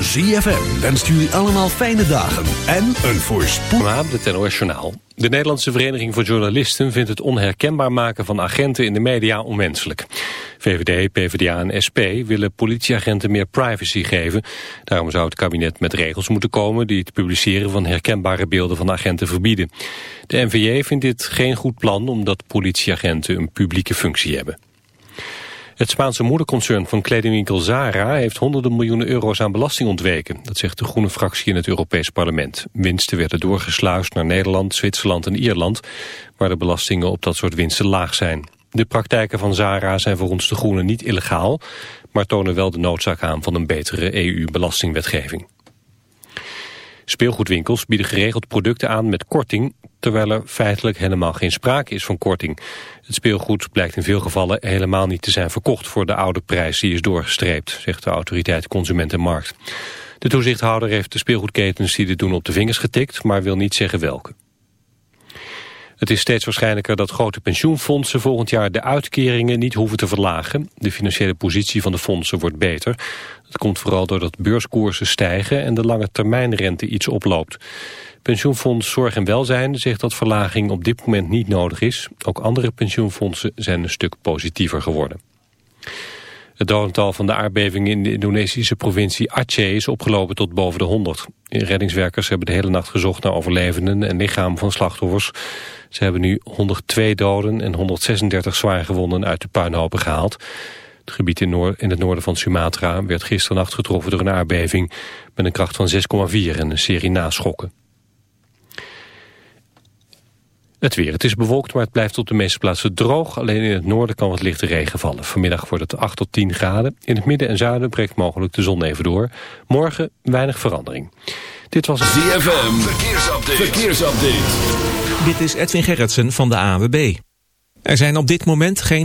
ZFM wenst jullie allemaal fijne dagen en een voorspoedig... de NOS Journaal. De Nederlandse Vereniging voor Journalisten vindt het onherkenbaar maken van agenten in de media onwenselijk. VVD, PvdA en SP willen politieagenten meer privacy geven. Daarom zou het kabinet met regels moeten komen die het publiceren van herkenbare beelden van agenten verbieden. De NVJ vindt dit geen goed plan omdat politieagenten een publieke functie hebben. Het Spaanse moederconcern van kledingwinkel Zara heeft honderden miljoenen euro's aan belasting ontweken. Dat zegt de groene fractie in het Europees Parlement. Winsten werden doorgesluist naar Nederland, Zwitserland en Ierland, waar de belastingen op dat soort winsten laag zijn. De praktijken van Zara zijn voor ons de groenen niet illegaal, maar tonen wel de noodzaak aan van een betere EU-belastingwetgeving. Speelgoedwinkels bieden geregeld producten aan met korting, terwijl er feitelijk helemaal geen sprake is van korting. Het speelgoed blijkt in veel gevallen helemaal niet te zijn verkocht voor de oude prijs die is doorgestreept, zegt de autoriteit Consument en Markt. De toezichthouder heeft de speelgoedketens die dit doen op de vingers getikt, maar wil niet zeggen welke. Het is steeds waarschijnlijker dat grote pensioenfondsen volgend jaar de uitkeringen niet hoeven te verlagen. De financiële positie van de fondsen wordt beter. Dat komt vooral doordat beurskoersen stijgen en de lange termijnrente iets oploopt. Pensioenfonds Zorg en Welzijn zegt dat verlaging op dit moment niet nodig is. Ook andere pensioenfondsen zijn een stuk positiever geworden. Het dodental van de aardbeving in de Indonesische provincie Aceh is opgelopen tot boven de 100. Reddingswerkers hebben de hele nacht gezocht naar overlevenden en lichamen van slachtoffers. Ze hebben nu 102 doden en 136 zwaargewonden uit de puinhopen gehaald. Het gebied in, in het noorden van Sumatra werd gisternacht getroffen door een aardbeving met een kracht van 6,4 en een serie naschokken. Het weer. Het is bewolkt, maar het blijft op de meeste plaatsen droog. Alleen in het noorden kan wat lichte regen vallen. Vanmiddag wordt het 8 tot 10 graden. In het midden en zuiden breekt mogelijk de zon even door. Morgen weinig verandering. Dit was het ZFM. Verkeersupdate. Verkeersupdate. Dit is Edwin Gerritsen van de AWB. Er zijn op dit moment geen...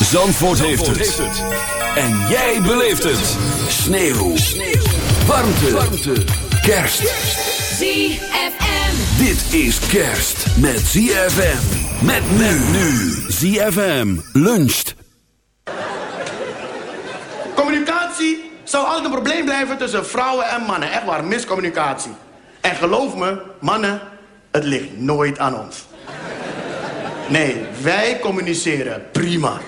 Zandvoort, heeft, het. En jij beleeft het. Sneeuw. Warmte. Warmte. Kerst. ZFM. Dit is kerst met ZFM. Met men nu. ZFM luncht. Communicatie zou altijd een probleem blijven tussen vrouwen en mannen. Echt waar, miscommunicatie. En geloof me, mannen, het ligt nooit aan ons. Nee, wij communiceren prima.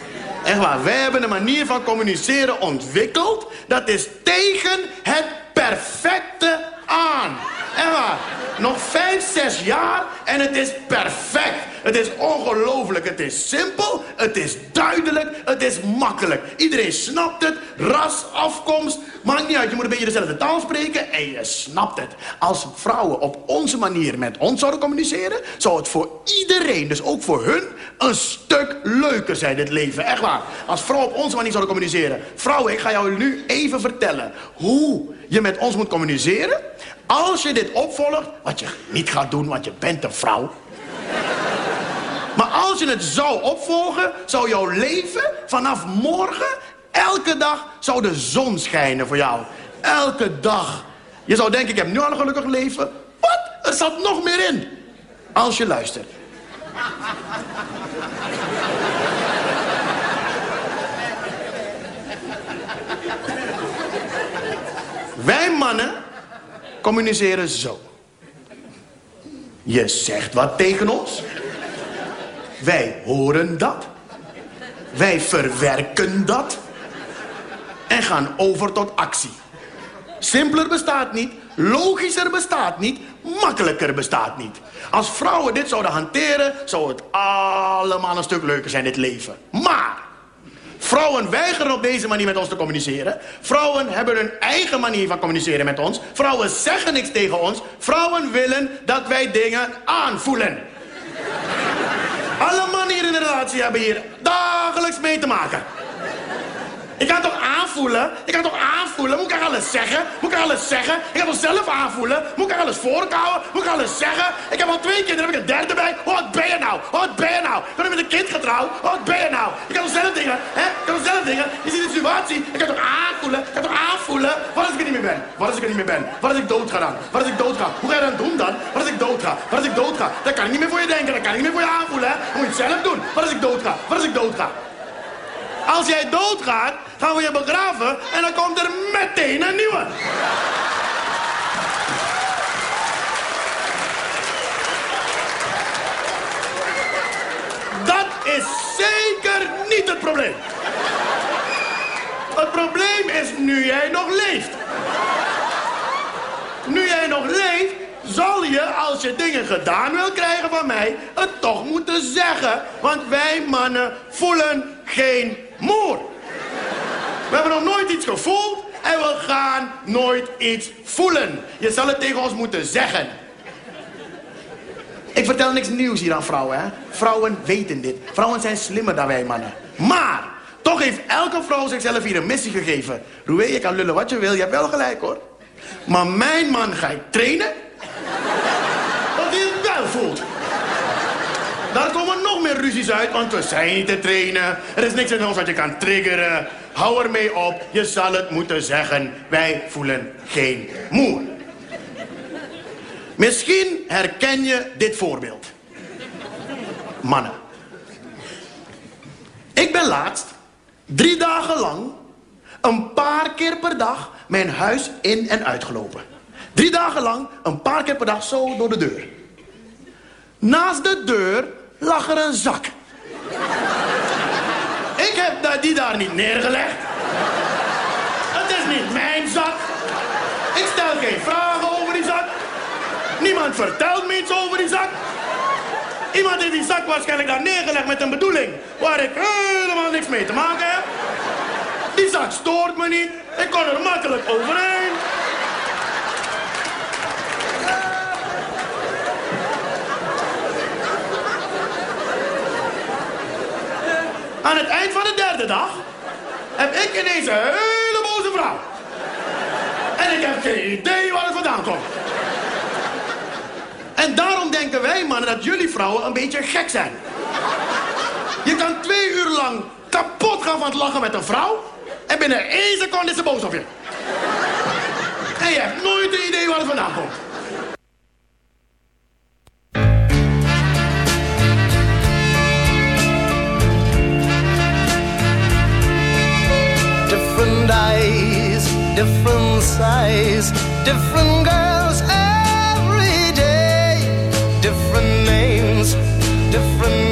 Echt waar, wij hebben een manier van communiceren ontwikkeld... dat is tegen het perfecte aan. Echt waar, nog vijf, zes jaar en het is perfect. Het is ongelooflijk, het is simpel, het is duidelijk, het is makkelijk. Iedereen snapt het, ras, afkomst, maakt niet uit. Je moet een beetje dezelfde taal spreken en je snapt het. Als vrouwen op onze manier met ons zouden communiceren... zou het voor iedereen, dus ook voor hun, een stuk leuker zijn, dit leven. Echt waar. Als vrouwen op onze manier zouden communiceren. Vrouwen, ik ga jou nu even vertellen hoe je met ons moet communiceren... als je dit opvolgt, wat je niet gaat doen, want je bent een vrouw... Maar als je het zou opvolgen, zou jouw leven vanaf morgen Elke dag zou de zon schijnen voor jou. Elke dag. Je zou denken, ik heb nu al een gelukkig leven. Wat? Er zat nog meer in. Als je luistert. Wij mannen communiceren zo. Je zegt wat tegen ons. Wij horen dat. Wij verwerken dat. En gaan over tot actie. Simpeler bestaat niet, logischer bestaat niet, makkelijker bestaat niet. Als vrouwen dit zouden hanteren, zou het allemaal een stuk leuker zijn, dit leven. Maar, vrouwen weigeren op deze manier met ons te communiceren. Vrouwen hebben hun eigen manier van communiceren met ons. Vrouwen zeggen niks tegen ons. Vrouwen willen dat wij dingen aanvoelen. Alle mannen hier in de relatie hebben hier dagelijks mee te maken. Ik kan toch aanvoelen? Ik kan toch aanvoelen? Moet ik alles zeggen? Moet ik alles zeggen? Ik kan toch zelf aanvoelen? Moet ik alles voorkouwen? Moet ik alles zeggen? Ik heb al twee kinderen, heb ik een derde bij. Oh, wat ben je nou? Oh, wat ben je nou? Ik met een kind getrouwd. Oh, wat ben je nou? Ik kan toch zelf dingen? Hè? Ik kan toch zelf dingen? Je ziet de situatie. Ik kan toch aanvoelen? Ik kan toch aanvoelen? Wat als ik er niet meer ben? Wat als ik er niet meer ben? Wat als ik dood ga dan? Wat als ik dood ga? Hoe ga je dat doen dan? Wat als ik dood ga? Wat als ik dood ga? Dat kan ik niet meer voor je denken. Dat kan ik niet meer voor je aanvoelen. Hè? Dan moet je het zelf doen. Wat als ik dood ga? Wat als ik dood ga? Als jij doodgaat, gaan we je begraven en dan komt er meteen een nieuwe. Dat is zeker niet het probleem. Het probleem is nu jij nog leeft. Nu jij nog leeft, zal je, als je dingen gedaan wil krijgen van mij, het toch moeten zeggen. Want wij mannen voelen geen moer. We hebben nog nooit iets gevoeld en we gaan nooit iets voelen. Je zal het tegen ons moeten zeggen. Ik vertel niks nieuws hier aan vrouwen, hè. Vrouwen weten dit. Vrouwen zijn slimmer dan wij mannen. Maar, toch heeft elke vrouw zichzelf hier een missie gegeven. Roué, je kan lullen wat je wil, je hebt wel gelijk, hoor. Maar mijn man ga ik trainen... dat hij het wel voelt. Daar komen nog meer ruzies uit, want we zijn niet te trainen. Er is niks in ons wat je kan triggeren. Hou ermee op, je zal het moeten zeggen. Wij voelen geen moer. Misschien herken je dit voorbeeld. Mannen. Ik ben laatst, drie dagen lang, een paar keer per dag mijn huis in en uitgelopen. Drie dagen lang, een paar keer per dag zo door de deur. Naast de deur lag er een zak. Ik heb die daar niet neergelegd. Het is niet mijn zak. Ik stel geen vragen over die zak. Niemand vertelt me iets over die zak. Iemand heeft die zak waarschijnlijk daar neergelegd met een bedoeling... waar ik helemaal niks mee te maken heb. Die zak stoort me niet. Ik kon er makkelijk overheen. Aan het eind van de derde dag heb ik ineens een hele boze vrouw. En ik heb geen idee waar het vandaan komt. En daarom denken wij mannen dat jullie vrouwen een beetje gek zijn. Je kan twee uur lang kapot gaan van het lachen met een vrouw... en binnen één seconde is ze boos op je. En je hebt nooit een idee waar het vandaan komt. Different size, different girls every day, different names, different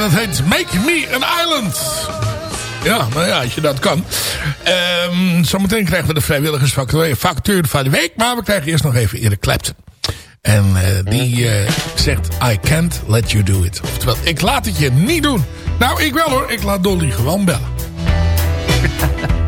dat heet Make Me an Island. Ja, nou ja, als je dat kan. Um, zometeen krijgen we de vrijwilligersfactuur van de week. Maar we krijgen eerst nog even Erik Clapton. En eh, die eh, zegt, I can't let you do it. Oftewel, ik laat het je niet doen. Nou, ik wel hoor. Ik laat Dolly gewoon bellen.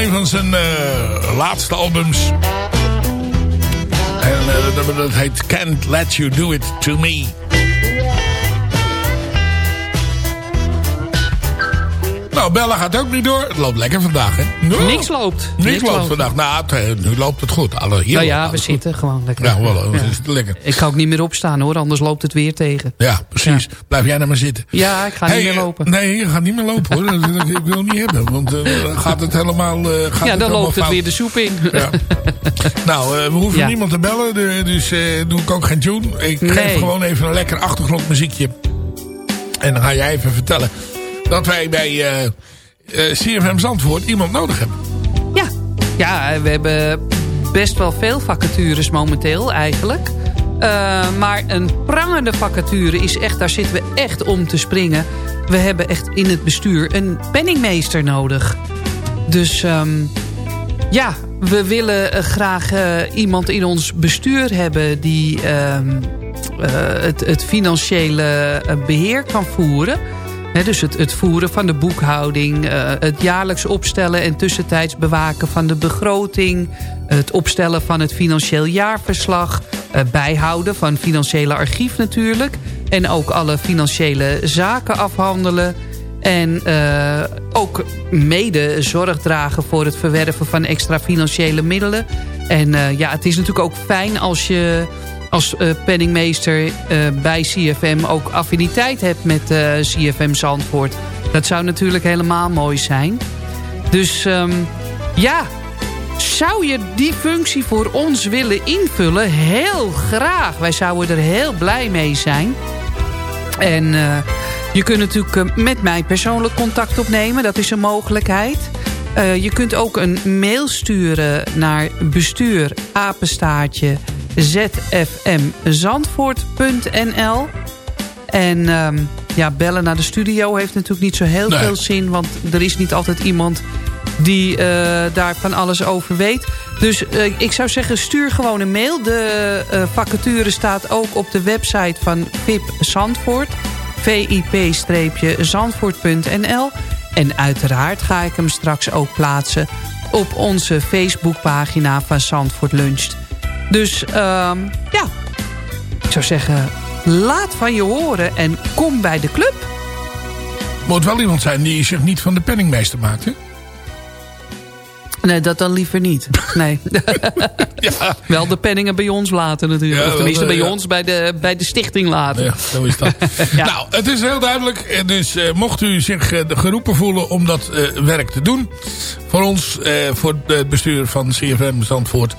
een van zijn eh, laatste albums. En eh, dat heet Can't Let You Do It To Me. Nou, Bella gaat ook niet door. Het loopt lekker vandaag, hè? Nou, Niks loopt. Niks, Niks loopt loopt. vandaag. Nou, het- nu loopt het goed. Alle, hier Nou ja, we goed. zitten gewoon lekker. Ja, wel, we Ja. zitten lekker. Ik ga ook niet meer opstaan hoor, anders loopt het weer tegen. Ja, precies. Blijf jij nou maar zitten. Ja, ik ga Hey, niet meer eh, lopen. Nee, je gaat niet meer lopen hoor. Dat, ik wil het niet hebben. Want eh, dan gaat het helemaal eh, gaat ja, het dan loopt het weer de soep in. Ja. nou, eh, we hoeven niemand te bellen. Dus eh, doe ik ook geen tune. Ik Nee. geef gewoon even een lekker achtergrondmuziekje. En dan ga jij even vertellen dat wij bij eh, eh, CFM Zandvoort iemand nodig hebben. Ja. ja, we hebben best wel veel vacatures momenteel eigenlijk. Eh, maar een prangende vacature is echt, daar zitten we echt om te springen. We hebben echt in het bestuur een penningmeester nodig. Dus ehm, ja, we willen graag iemand in ons bestuur hebben... die ehm, eh, het, het financiële eh, beheer kan voeren... Dus het, het voeren van de boekhouding, eh, het jaarlijks opstellen en tussentijds bewaken van de begroting, het opstellen van het financieel jaarverslag, eh, bijhouden van financiële archief natuurlijk en ook alle financiële zaken afhandelen. En eh, ook mede zorg dragen voor het verwerven van extra financiële middelen. En ja, het is natuurlijk ook fijn als je als eh, penningmeester eh, bij CFM ook affiniteit hebt met eh, CFM Zandvoort. Dat zou natuurlijk helemaal mooi zijn. Dus ehm, ja, zou je die functie voor ons willen invullen? Heel graag. Wij zouden er heel blij mee zijn. En je kunt natuurlijk met mij persoonlijk contact opnemen. Dat is een mogelijkheid. Je kunt ook een mail sturen naar bestuur apenstaartje zfmzandvoort.nl En ehm, ja, bellen naar de studio heeft natuurlijk niet zo heel Nee. veel zin. Want er is niet altijd iemand die eh, daar van alles over weet. Dus eh, ik zou zeggen, stuur gewoon een mail. De eh, vacature staat ook op de website van VIP Zandvoort. vip-zandvoort.nl En uiteraard ga ik hem straks ook plaatsen op onze Facebookpagina van Zandvoort Luncht. Dus ehm, ja, ik zou zeggen, laat van je horen en kom bij de club. Moet wel iemand zijn die zich niet van de penningmeester maakt, hè? Nee, dat dan liever niet. Nee. Ja, Wel de penningen bij ons laten natuurlijk. Ja, of tenminste wel, bij ja. ons, bij de, bij de stichting laten. ja, zo is dat. Nou, het is heel duidelijk. Eh, Dus eh, mocht u zich eh, geroepen voelen om dat eh, werk te doen... voor ons, eh, voor het bestuur van CFM Zandvoort...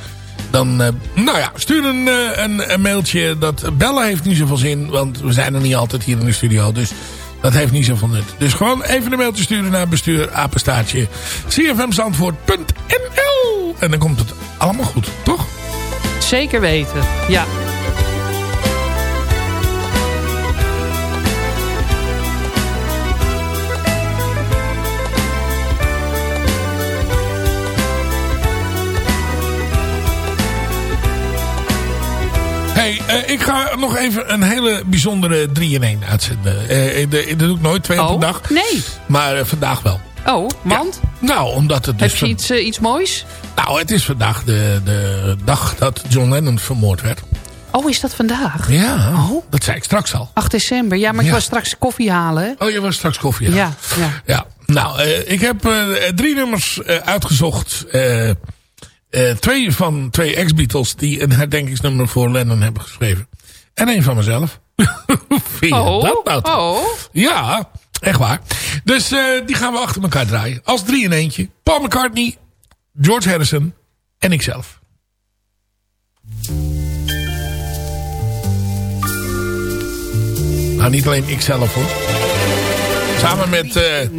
dan, eh, nou ja, stuur een, eh, een, een mailtje. Dat bellen heeft niet zoveel zin, want we zijn er niet altijd hier in de studio. Dus dat heeft niet zoveel nut. Dus gewoon even een mailtje sturen naar bestuur, apenstaartje, cfmzandvoort.nl. En dan komt het allemaal goed, toch? Zeker weten, ja. Hey, eh, ik ga nog even een hele bijzondere 3-in-1 uitzenden. Eh, dat dat doe ik nooit, twee op Oh, een dag. nee. Maar eh, vandaag wel. Oh, want? Nou, omdat het dus... Heb je iets, eh, iets moois? Nou, het is vandaag de, de dag dat John Lennon vermoord werd. Oh, is dat vandaag? Ja, Oh. dat zei ik straks al. 8 december. Ja, maar ik Ja. was straks koffie halen. Oh, je was straks koffie. aan. Ja, ja. ja. Nou, eh, ik heb eh, drie nummers eh, uitgezocht. Eh, twee van twee ex-Beatles die een herdenkingsnummer voor Lennon hebben geschreven. En één van mezelf. Hoe vind je Oh, dat nou oh. Ja, echt waar. Dus eh, die gaan we achter elkaar draaien. Als drie in eentje. Paul McCartney, George Harrison en ikzelf. Nou, niet alleen ikzelf hoor. Samen met, eh,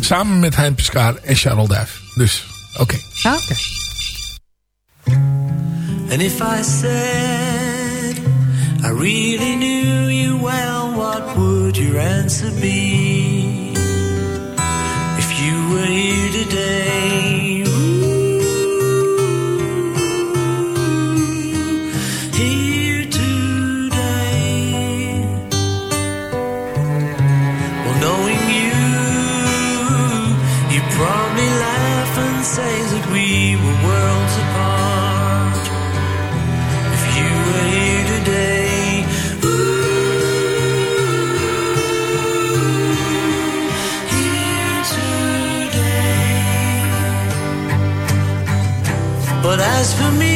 samen met Hein Piscaar en Charles Duif. Dus, oké. Ah, Oké. And if I said I really knew you well, what would your answer be? If you were here today, as for me,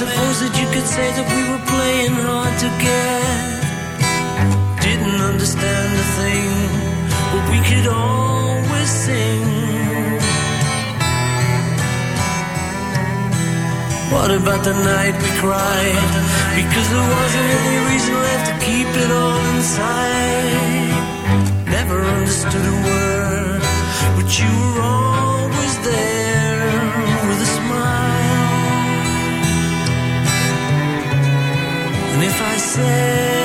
suppose that you could say that we were playing hard to get didn't understand a thing, but we could always sing. What about the night we cried? Because there wasn't any reason left to keep it all inside. Never understood a word, but you were always there if I say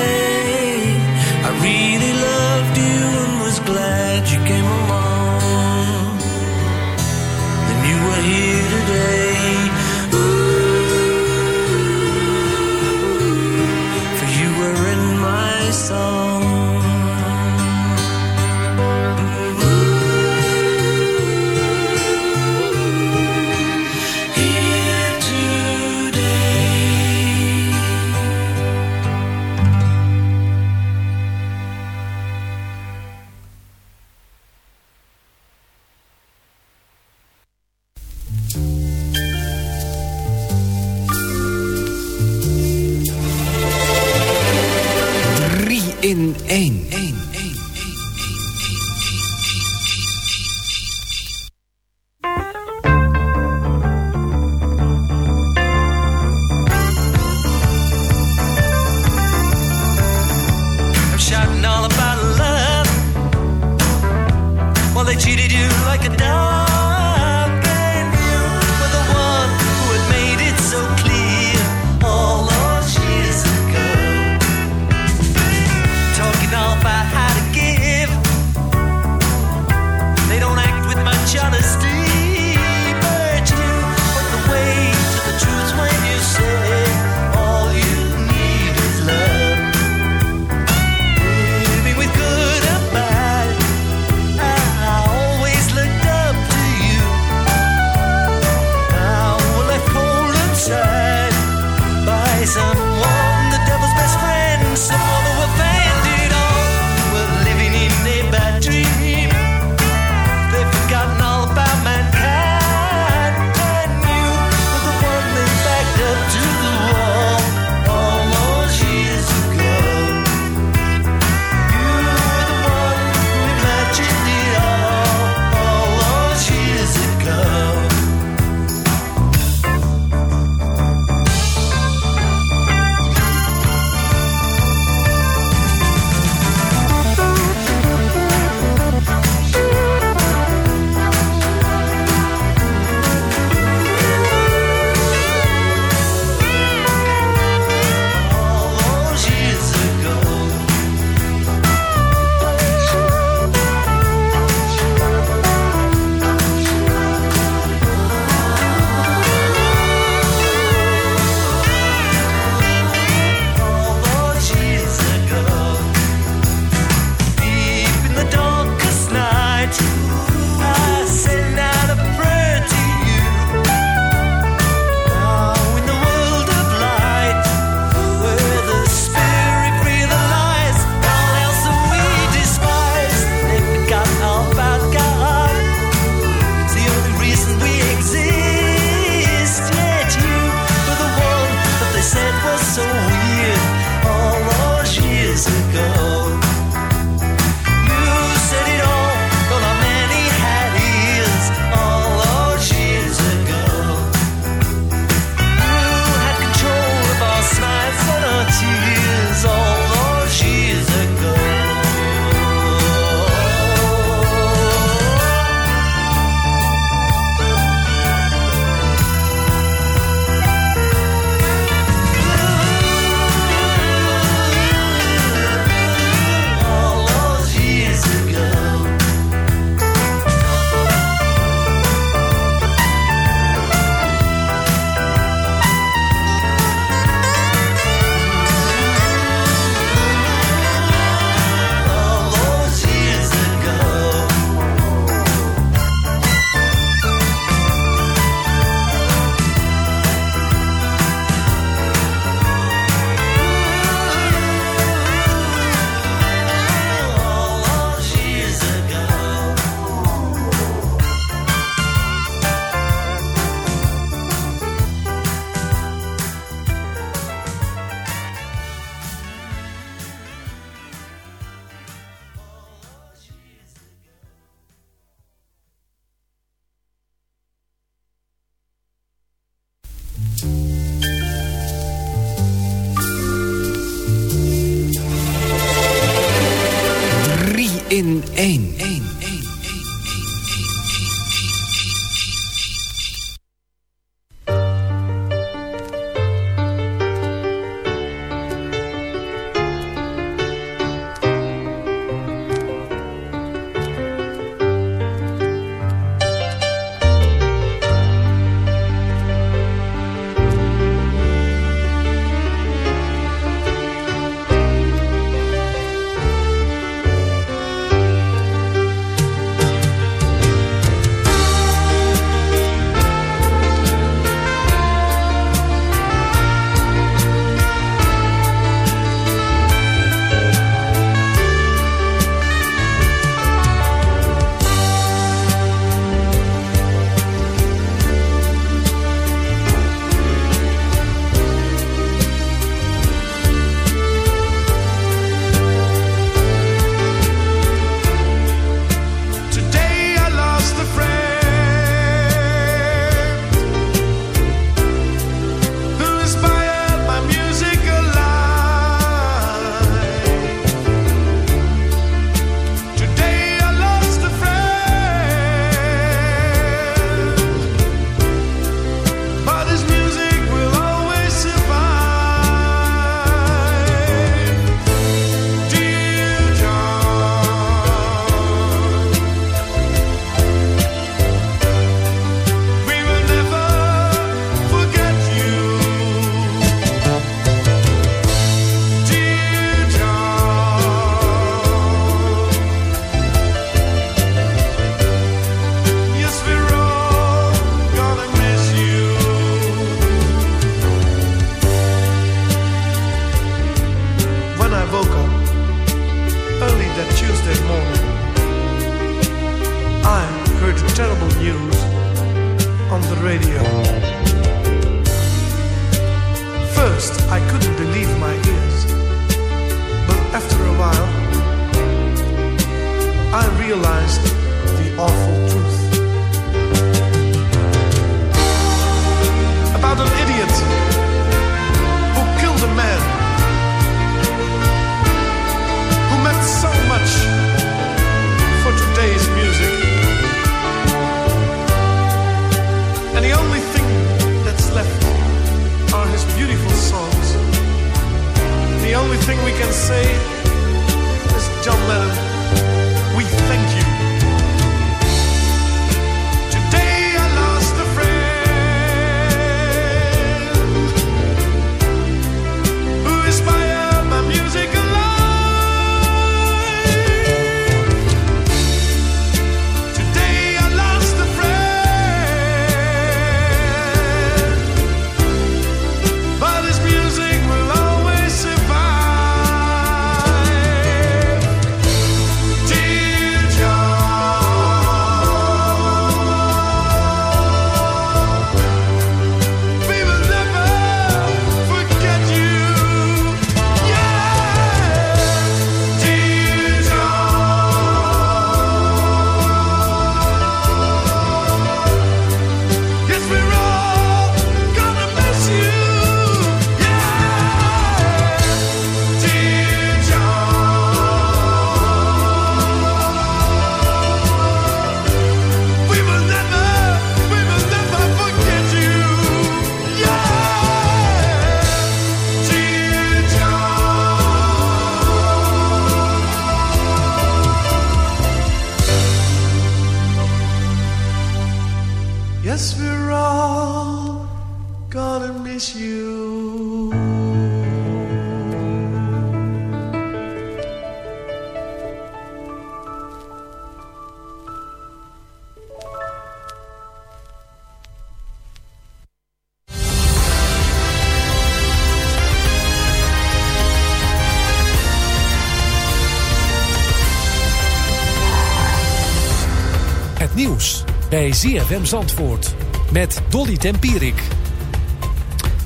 ZFM Zandvoort met Dolly Tempierik.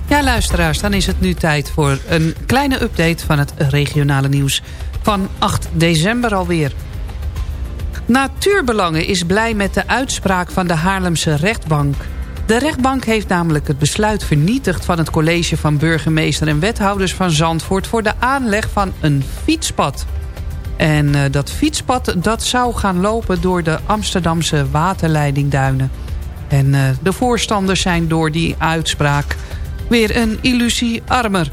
Ja, luisteraars, dan is het nu tijd voor een kleine update van het regionale nieuws van 8 december alweer. Natuurbelangen is blij met de uitspraak van de Haarlemse rechtbank. De rechtbank heeft namelijk het besluit vernietigd van het college van burgemeester en wethouders van Zandvoort voor de aanleg van een fietspad. En eh, dat fietspad dat zou gaan lopen door de Amsterdamse waterleidingduinen. En eh, de voorstanders zijn door die uitspraak weer een illusie armer.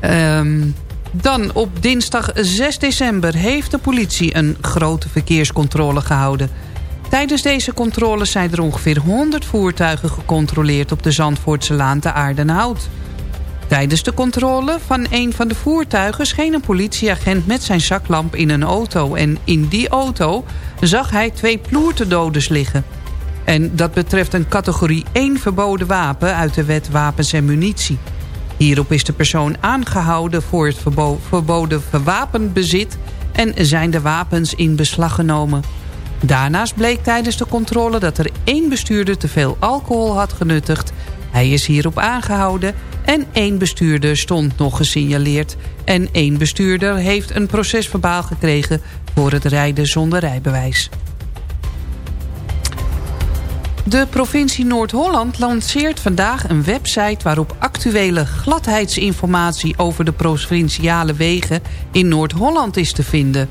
Ehm, dan op dinsdag 6 december heeft de politie een grote verkeerscontrole gehouden. Tijdens deze controles zijn er ongeveer 100 voertuigen gecontroleerd op de Zandvoortse Laan te Aardenhout. Tijdens de controle van een van de voertuigen scheen een politieagent met zijn zaklamp in een auto. En in die auto zag hij twee ploertendoders liggen. En dat betreft een categorie 1 verboden wapen uit de wet wapens en munitie. Hierop is de persoon aangehouden voor het verbo verboden verwapenbezit... en zijn de wapens in beslag genomen. Daarnaast bleek tijdens de controle dat er één bestuurder te veel alcohol had genuttigd. Hij is hierop aangehouden en één bestuurder stond nog gesignaleerd. En één bestuurder heeft een procesverbaal gekregen voor het rijden zonder rijbewijs. De provincie Noord-Holland lanceert vandaag een website... waarop actuele gladheidsinformatie over de provinciale wegen in Noord-Holland is te vinden.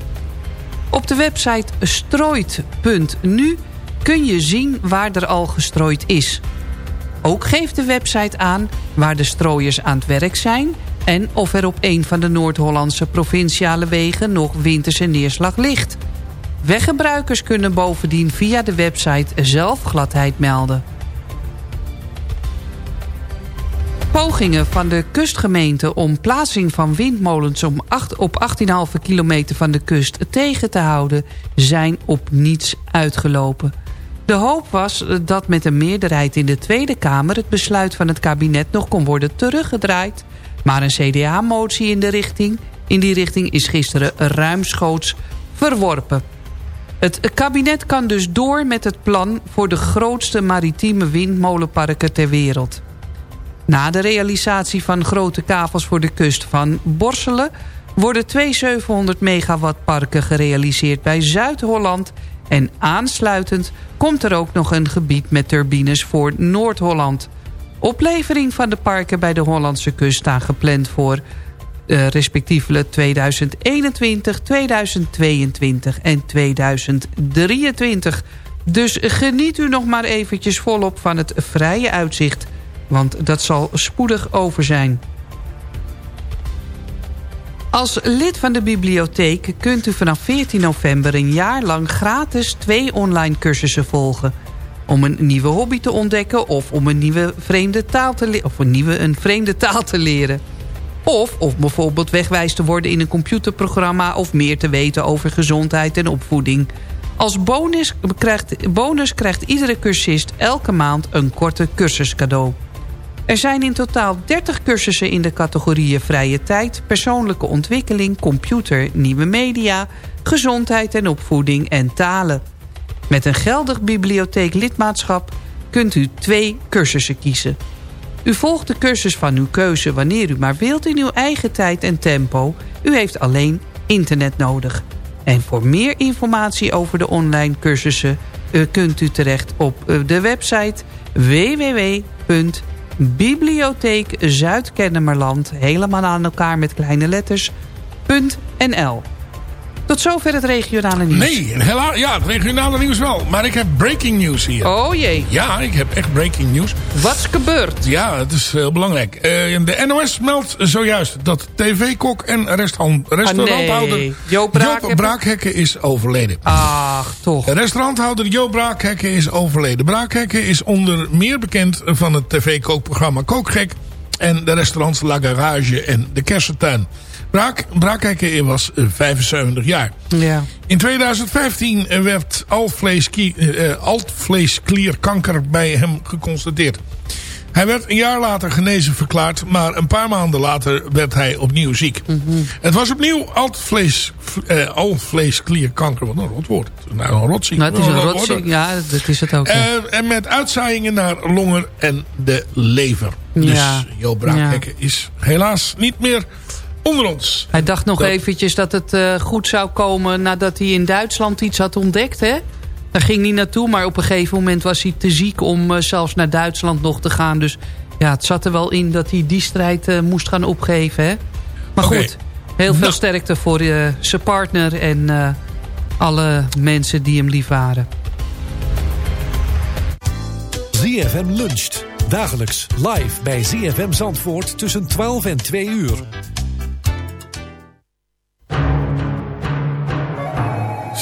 Op de website strooit.nu kun je zien waar er al gestrooid is. Ook geeft de website aan waar de strooiers aan het werk zijn... en of er op een van de Noord-Hollandse provinciale wegen nog winterse neerslag ligt... Weggebruikers kunnen bovendien via de website zelf gladheid melden. Pogingen van de kustgemeente om plaatsing van windmolens om 8, op 18,5 kilometer van de kust tegen te houden zijn op niets uitgelopen. De hoop was dat met een meerderheid in de Tweede Kamer het besluit van het kabinet nog kon worden teruggedraaid. Maar een CDA-motie in, de richting, in die richting is gisteren ruimschoots verworpen. Het kabinet kan dus door met het plan voor de grootste maritieme windmolenparken ter wereld. Na de realisatie van grote kavels voor de kust van Borselen... worden twee 700 megawatt parken gerealiseerd bij Zuid-Holland... en aansluitend komt er ook nog een gebied met turbines voor Noord-Holland. Oplevering van de parken bij de Hollandse kust staan gepland voor... Uh, respectievelijk 2021, 2022 en 2023. Dus geniet u nog maar eventjes volop van het vrije uitzicht want dat zal spoedig over zijn. Als lid van de bibliotheek kunt u vanaf 14 november een jaar lang gratis twee online cursussen volgen. Om een nieuwe hobby te ontdekken of om een nieuwe vreemde taal te, of een nieuwe, een vreemde taal te leren. Of, of bijvoorbeeld wegwijs te worden in een computerprogramma... of meer te weten over gezondheid en opvoeding. Als bonus krijgt, bonus krijgt iedere cursist elke maand een korte cursus cadeau. Er zijn in totaal 30 cursussen in de categorieën vrije tijd... persoonlijke ontwikkeling, computer, nieuwe media... gezondheid en opvoeding en talen. Met een geldig bibliotheeklidmaatschap kunt u twee cursussen kiezen. U volgt de cursus van uw keuze wanneer u maar wilt in uw eigen tijd en tempo. U heeft alleen internet nodig. En voor meer informatie over de online cursussen... Eh, kunt u terecht op eh, de website www Bibliotheek Zuid-Kennemerland, helemaal aan elkaar met kleine letters, .nl. Tot zover het regionale nieuws. Nee, helaas, ja, het regionale nieuws wel. Maar ik heb breaking news hier. Oh jee. Ja, ik heb echt breaking news. Wat is gebeurd? Ja, het is heel belangrijk. Uh, de NOS meldt zojuist dat tv-kok en restauranthouder ah, nee. Joop, Braakhekken. Joop Braakhekken is overleden. Ach, toch. Restauranthouder Joop Braakhekken is overleden. Braakhekken is onder meer bekend van het tv-kookprogramma Kookgek... en de restaurants La Garage en de Kersentuin. Braak, Braakhekken was 75 eh, jaar. Ja. In 2015 werd altvleesklierkanker altvleesklierkanker bij hem geconstateerd. Hij werd een jaar later genezen verklaard, maar een paar maanden later werd hij opnieuw ziek. Mhm. Het was opnieuw altvlees, uh, alvleesklierkanker, wat een rotwoord. Nou, een rotziek. Nou, het is een rotziek, ja, dat is het ook. Uh, en met uitzaaiingen naar longen en de lever. Dus ja. Jo Braakhekken ja. is helaas niet meer onder ons. Hij dacht nog dat... eventjes dat het uh, goed zou komen nadat hij in Duitsland iets had ontdekt, hè? Daar ging hij naartoe, maar op een gegeven moment was hij te ziek om uh, zelfs naar Duitsland nog te gaan. Dus ja, het zat er wel in dat hij die strijd uh, moest gaan opgeven, hè? Maar okay. goed, heel veel nou. sterkte voor zijn partner en alle mensen die hem lief waren. ZFM luncht. Dagelijks live bij ZFM Zandvoort tussen 12 en 2 uur.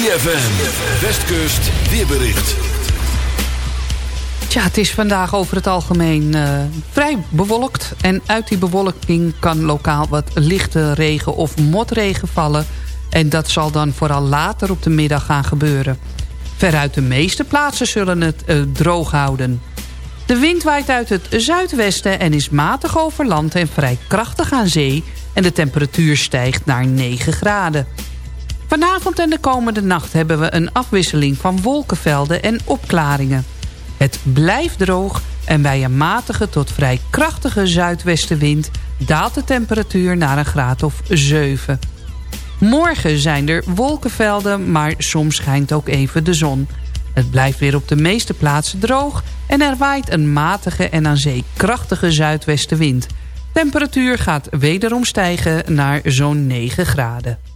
ZFM, Westkust, weerbericht. Tja, het is vandaag over het algemeen uh, vrij bewolkt. En uit die bewolking kan lokaal wat lichte regen of motregen vallen. En dat zal dan vooral later op de middag gaan gebeuren. Veruit de meeste plaatsen zullen het uh, droog houden. De wind waait uit het zuidwesten en is matig over land en vrij krachtig aan zee. En de temperatuur stijgt naar 9 graden. Vanavond en de komende nacht hebben we een afwisseling van wolkenvelden en opklaringen. Het blijft droog en bij een matige tot vrij krachtige zuidwestenwind... daalt de temperatuur naar een graad of 7. Morgen zijn er wolkenvelden, maar soms schijnt ook even de zon. Het blijft weer op de meeste plaatsen droog... en er waait een matige en aan zee krachtige zuidwestenwind. Temperatuur gaat wederom stijgen naar zo'n 9 graden.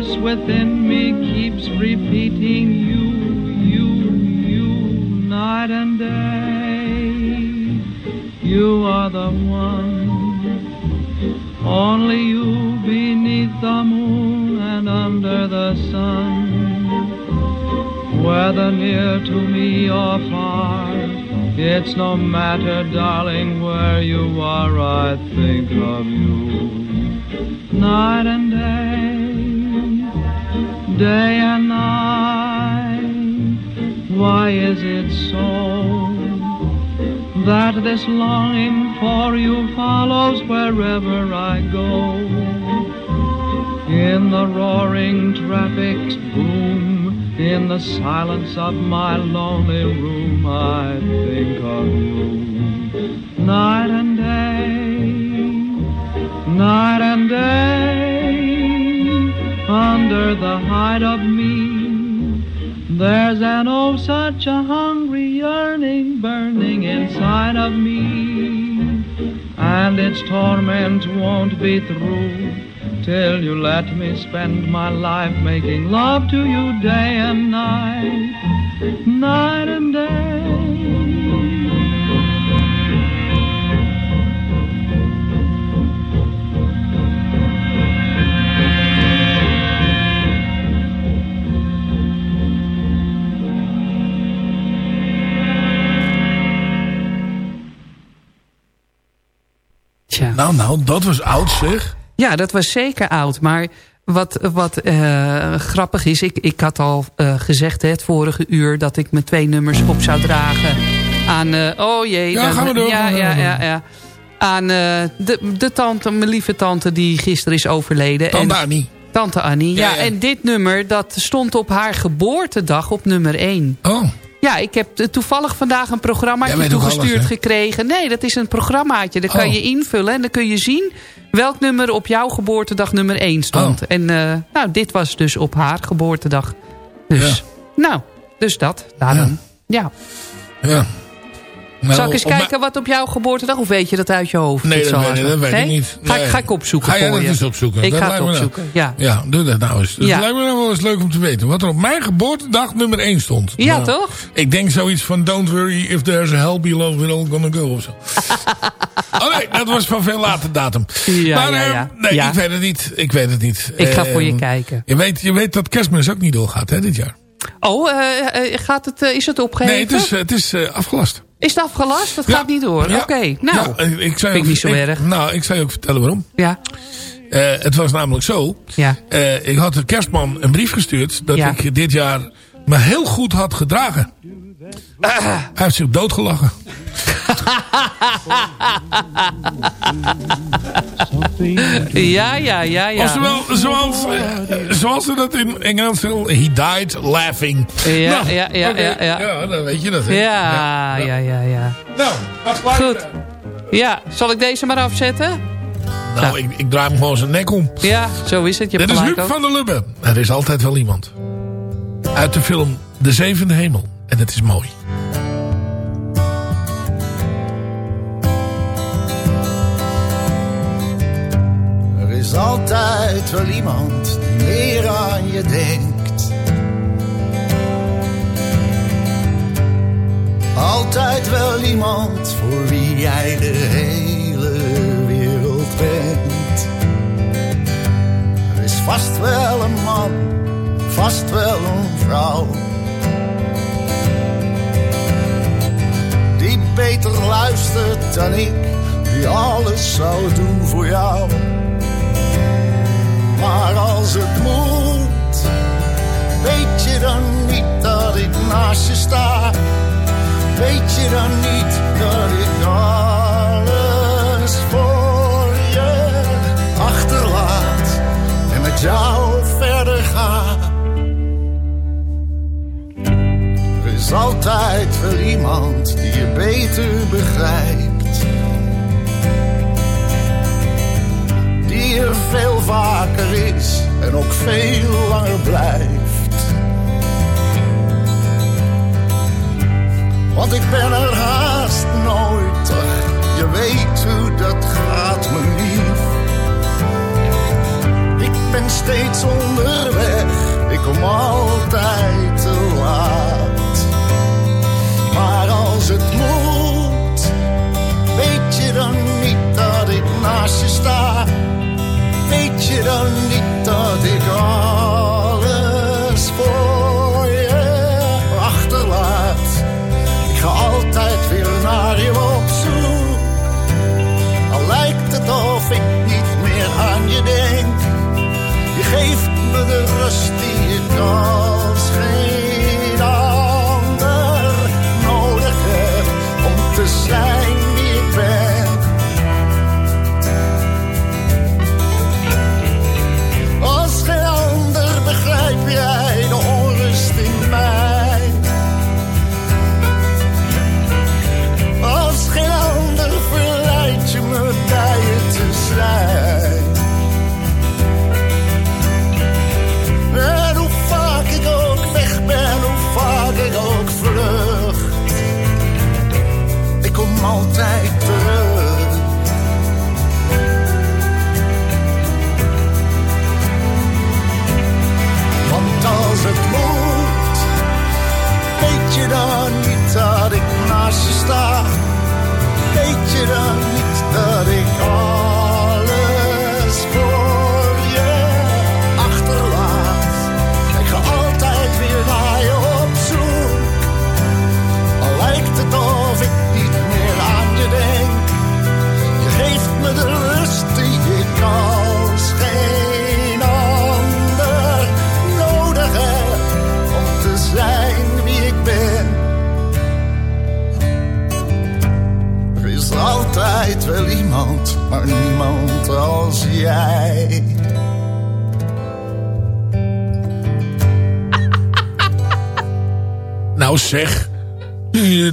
Voice within me keeps repeating you, you, you, night and day. You are the one, only you beneath the moon and under the sun. Whether near to me or far, it's no matter, silence of my lonely room, I think of you. Night and day, night and day, under the hide of me. There's an oh such a hungry yearning burning inside of me And its torment won't be through Till you let me spend my life making love to you day and night Night and day Tja. Nou, nou, dat was oud zeg. Ja, dat was zeker oud. Maar wat, wat eh, grappig is, ik, ik had al eh, gezegd hè, het vorige uur... dat ik mijn twee nummers op zou dragen aan... eh, oh jee. Ja, dan- gaan we door, Ja, ja, ja, ja. Aan de, de tante, mijn lieve tante die gisteren is overleden. Tante En- Annie. Tante Annie, ja, Ja, ja. En dit nummer, dat stond op haar geboortedag op nummer 1. Oh. Ja, ik heb toevallig vandaag een programmaatje toegestuurd alles, gekregen. Nee, dat is een programmaatje. Dat kan Oh. je invullen en dan kun je zien welk nummer op jouw geboortedag nummer 1 stond. Oh. En eh, nou, dit was dus op haar geboortedag. Dus, nou, dus dat. Daarom. Ja. Ja. Nou, Zal ik eens mijn- kijken wat op jouw geboortedag? Of weet je dat uit je hoofd? Nee, dat weet, dat weet ik Nee? niet. Ga, ik- ga ik opzoeken Ga jij voor dat je. eens opzoeken? Ik Dat ga het nou- opzoeken, ja. Ja, doe dat nou eens. Het Ja. lijkt me nou wel eens leuk om te weten. Wat er op mijn geboortedag nummer 1 stond. Ja, Nou, toch? Ik denk zoiets van... Don't worry if there's a hell below, we're all gonna go. Of zo. oh nee, dat was van veel later datum. Ja, maar ja, eh, nee, ik weet het niet. Ik weet het niet. Ik ga voor je kijken. Je weet, je weet dat kerstmis ook niet doorgaat, hè, dit jaar. Oh, eh, eh, gaat het, is het opgeheven? Nee, het is, het is afgelast. Is het afgelast? Dat Ja. gaat niet door. Ja. Oké, nou. Ja, eh, ik zou vind ik ook- niet zo erg. Nou, ik zou je ook vertellen waarom. Ja. Eh, het was namelijk zo. Ja. Eh, ik had de kerstman een brief gestuurd. Dat Ja. ik dit jaar me heel goed had gedragen. Hij heeft zich doodgelachen. Ja, ja, ja, ja. Oftewel, zoals, eh, zoals ze dat in Engeland zeggen. He died laughing. Ja, Nou, ja, ja, ja, ja. Ja, dan weet je dat. hè. Ja, ja, ja, ja. Nou, applaus. Goed. Ja, zal ik deze maar afzetten? Nou, ik, ik draai hem gewoon zijn nek om. Ja, zo is het. Je Dit is Huub van der Lubbe. Er is altijd wel iemand. Uit de film De Zevende Hemel. En het is mooi. Is altijd wel iemand die meer aan je denkt. Altijd wel iemand voor wie jij de hele wereld bent. Er is vast wel een man, vast wel een vrouw. Die beter luistert dan ik, die alles zou doen voor jou. Maar als het moet, weet je dan niet dat ik naast je sta? Weet je dan niet dat ik alles voor je achterlaat en met jou verder ga? Er is altijd wel iemand die je beter begrijpt. Veel langer blijft. Want ik ben er haast nooit, je weet hoe dat gaat, mijn lief. Ik ben steeds onderweg, ik kom altijd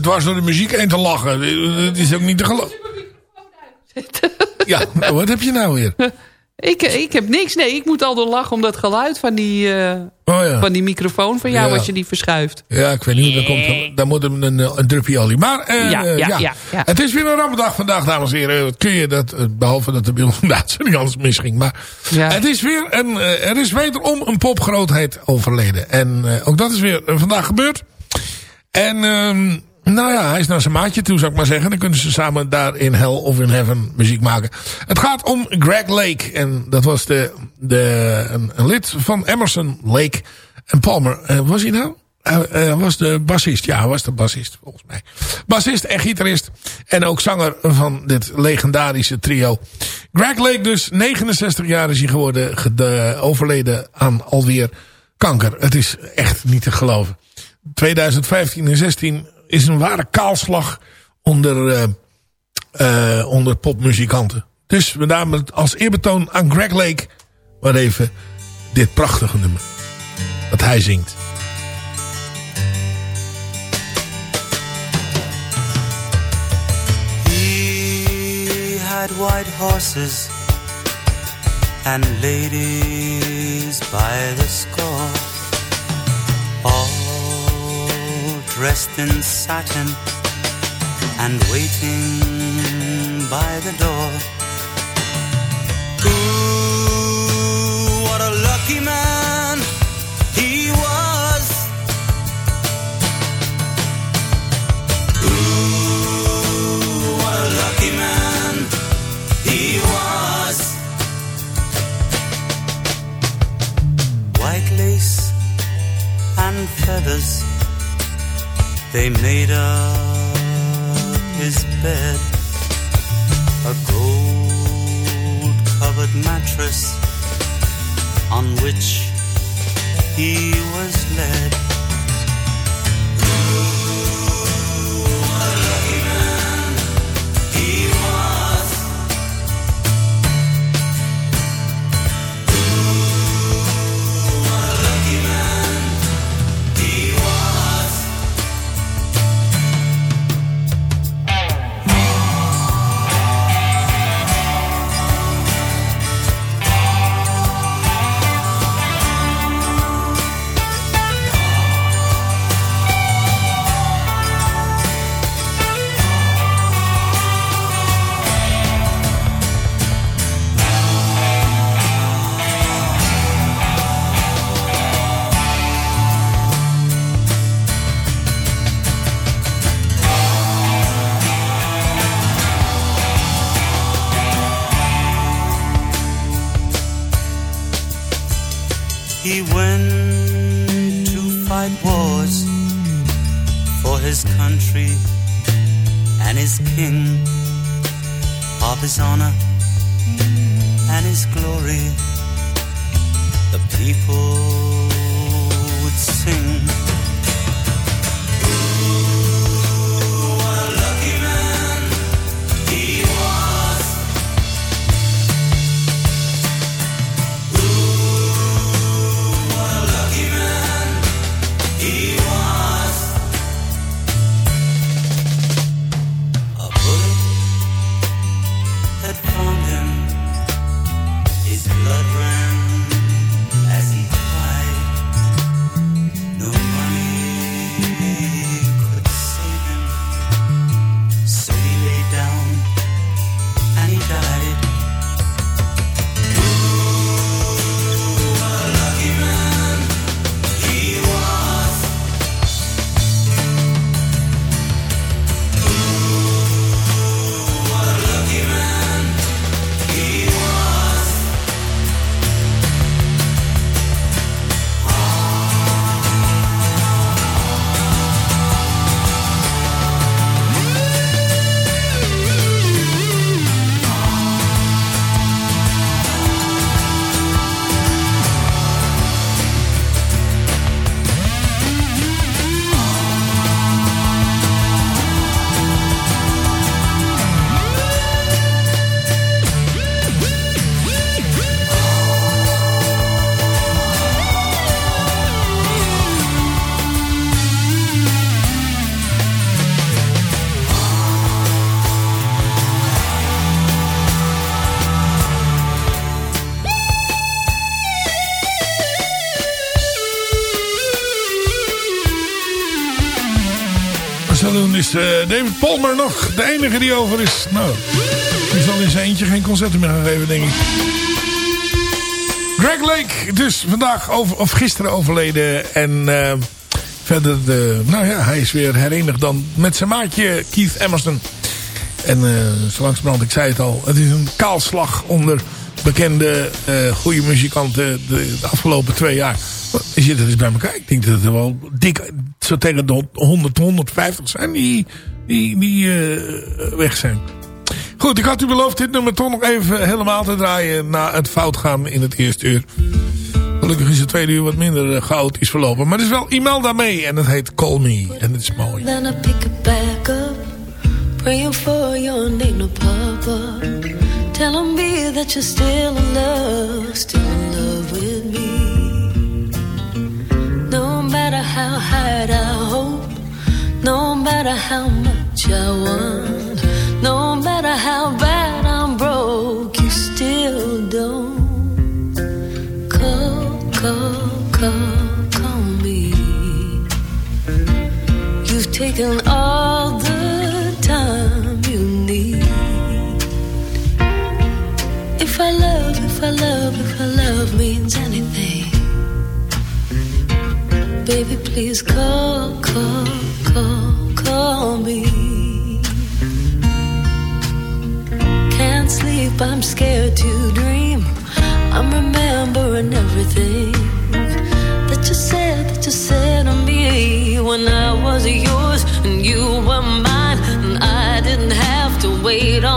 Het was door de muziek heen te lachen. Het is ook niet te geloven. Ja, wat heb je nou weer? Ik, ik heb niks. Nee, ik moet al door lachen om dat geluid van die, eh, Oh ja. van die microfoon van jou Ja. als je die verschuift. Ja, ik weet niet hoe dat komt. Dan moet hem een, een drupje olie. Maar eh, Ja, eh, ja, ja, ja, ja. het is weer een rampendag vandaag, dames en heren. Kun je dat, eh, behalve dat er bij ons inderdaad zo niet alles misging. Maar Ja. het is weer een, eh, er is wederom een popgrootheid overleden. En eh, ook dat is weer eh, vandaag gebeurd. En ehm, nou ja, hij is naar zijn maatje toe, zou ik maar zeggen. Dan kunnen ze samen daar in Hell of in Heaven muziek maken. Het gaat om Greg Lake. En dat was de, de, een, lid van Emerson, Lake en Palmer. Eh, was hij nou? Hij hij was de bassist. Ja, hij was de bassist, volgens mij. Bassist en gitarist. En ook zanger van dit legendarische trio. Greg Lake dus, 69 jaar is hij geworden. gede- overleden aan alweer kanker. Het is echt niet te geloven. 2015 en 16 is een ware kaalslag onder, eh, eh, onder popmuzikanten. Dus we namen als eerbetoon aan Greg Lake. Maar even dit prachtige nummer. Dat hij zingt. He had white horses and ladies by the score, dressed in satin and waiting by the door. Ooh, what a lucky man he was. Ooh, what a lucky man he was. White lace and feathers, they made up his bed. A gold covered mattress on which he was led. To fight wars for his country and his king, of his honor and his glory. The people would sing. Is eh, David Palmer nog de enige die over is. Nou, die zal in zijn eentje geen concerten meer gaan geven, denk ik. Greg Lake, dus vandaag of gisteren overleden. En eh, verder, de, nou ja, hij is weer herenigd dan met zijn maatje Keith Emerson. En uh, zo ik zei het al, het is een kaalslag onder bekende, eh goede muzikanten de, afgelopen twee jaar. Je zit er eens bij elkaar. Ik denk dat er wel dik, zo tegen de 100, 150 zijn die, die, die eh, weg zijn. Goed, ik had u beloofd dit nummer toch nog even helemaal te draaien na het fout gaan in het eerste uur. Gelukkig is het tweede uur wat minder uh, chaotisch verlopen. Maar er is wel Imelda mee en het heet Call Me. En het is mooi. Then pick it back up, praying for your name to pop up. Me that you're still in still in love how hard I hope, no matter how much I want, no matter how bad I'm broke, you still don't call, call, call, call me. You've taken all baby, please call, call, call, call me. Can't sleep, I'm scared to dream. I'm remembering everything that you said, that you said to me when I was yours and you were mine. And I didn't have to wait all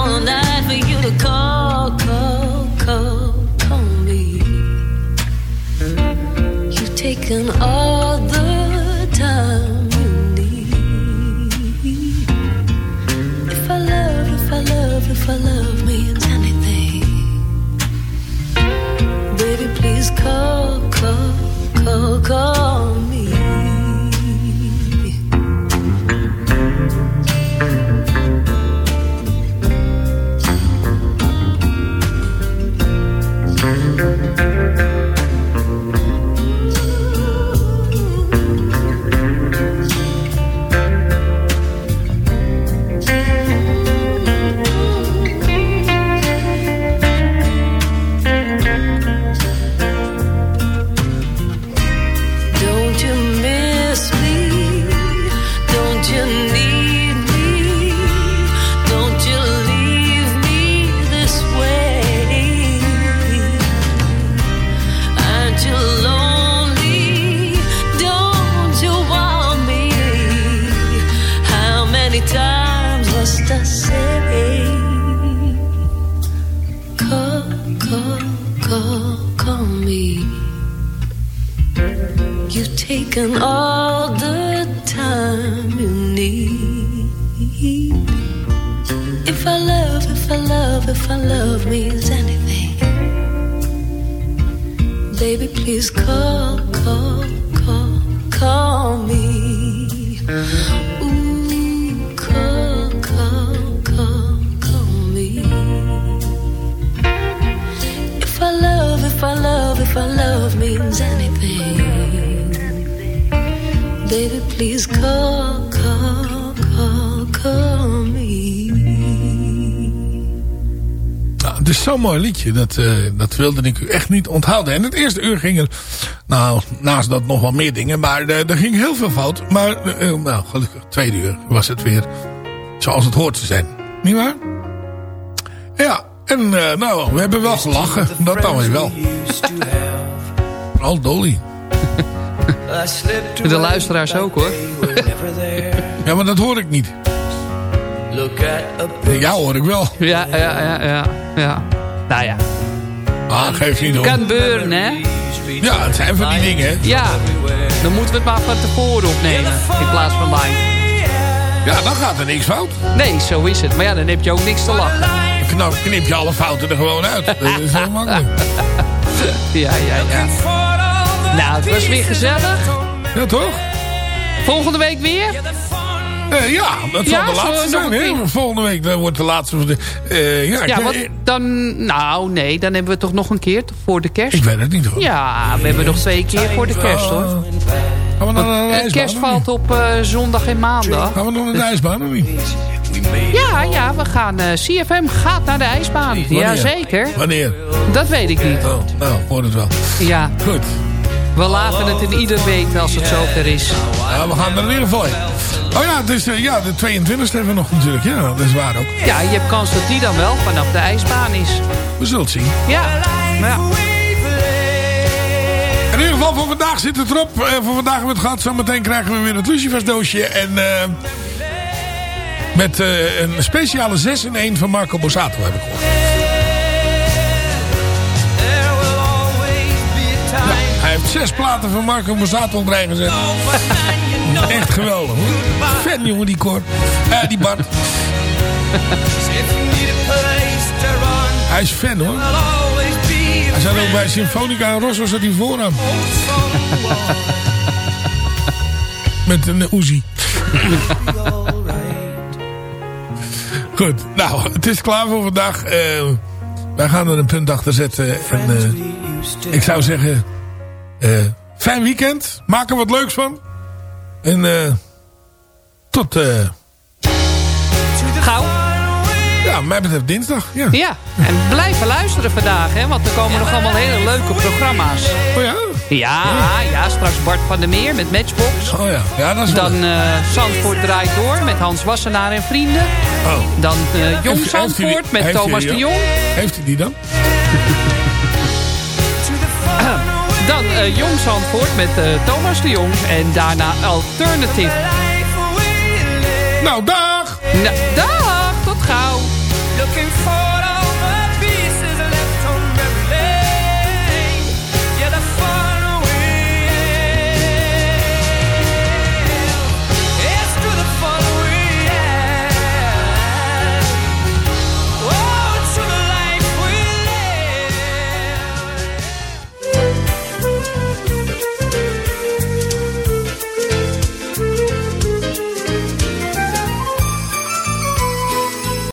is zo'n mooi liedje. Dat, eh, dat wilde ik u echt niet onthouden. En het eerste uur ging er... Nou, naast dat nog wel meer dingen. Maar eh, er ging heel veel fout. Maar eh, nou, gelukkig, tweede uur was het weer zoals het hoort te zijn. Niet waar? Ja, en nou, we hebben wel gelachen. Dat dan weer wel. Vooral Dolly. De luisteraars ook hoor. Ja, maar dat hoor ik niet. Ja, hoor ik wel. Ja, ja, ja, ja. ja. Nou ja. Ah, geef niet hoor. Kan beuren, hè? Ja, het zijn van die dingen. hè. Ja. Dan moeten we het maar van tevoren opnemen. In plaats van live. Ja, dan gaat er niks fout. Nee, zo is het. Maar ja, dan heb je ook niks te lachen. Nou, knip je alle fouten er gewoon uit. Dat is heel makkelijk. Ja, ja, ja. Nou, het was weer gezellig. Ja, toch? Volgende week weer? Eh, ja, dat zal Ja, de laatste nog zijn. Hè? Volgende week dan wordt de laatste. eh, ja, Ja, want dan... Nou, nee, dan hebben we toch nog een keer voor de kerst. ik weet het niet hoor. Ja, we hebben nog twee keer voor de kerst, hoor. Gaan we naar de eh, ijsbaan? kerst valt op zondag en maandag. Gaan we dan naar de ijsbaan of niet? Ja, ja, we gaan... eh, CFM gaat naar de ijsbaan. Wanneer? Jazeker. Wanneer? Dat weet ik niet. Oh, nou, hoor het wel. Ja, Goed. We laten het in ieder weten als het zover is. Ja, we gaan er in ieder geval in. Oh ja, eh, ja, de 22e hebben we nog natuurlijk. Ja, dat is waar ook. Ja, je hebt kans dat die dan wel vanaf de ijsbaan is. We zullen het zien. Ja, ja. In ieder geval voor vandaag zit het erop. Eh, voor vandaag hebben we het gehad. Zometeen krijgen we weer het lucifersdoosje. En eh, met een speciale 6 in 1 van Marco Borsato heb ik gehoord. Heeft zes platen van Marco Borsato op rij gezet. Echt geweldig hoor. Fan jongen die Cor. Eh, die Bart. Hij is fan hoor. Hij zat ook bij Symfonica en Rosso zat hij vooraan. Met een Uzi. Goed, nou, het is klaar voor vandaag. Eh, wij gaan er een punt achter zetten. En eh, ik zou zeggen, fijn weekend. Maak er wat leuks van. En eh, tot, eh, Gauw. ja, mij betreft dinsdag. Ja. Ja, en blijven luisteren vandaag, hè, want er komen nog allemaal hele leuke programma's. Oh ja? Ja, ja, straks Bart van der Meer met Matchbox. Oh ja, ja dat is Dan eh Zandvoort draait door met Hans Wassenaar en vrienden. Oh. Dan eh, Jong Zandvoort met Thomas de? Jong. Heeft hij die dan? Dan uh, Jong met eh, Thomas de Jong. En daarna Alternative. Nou, dag! Nou, dag, tot gauw.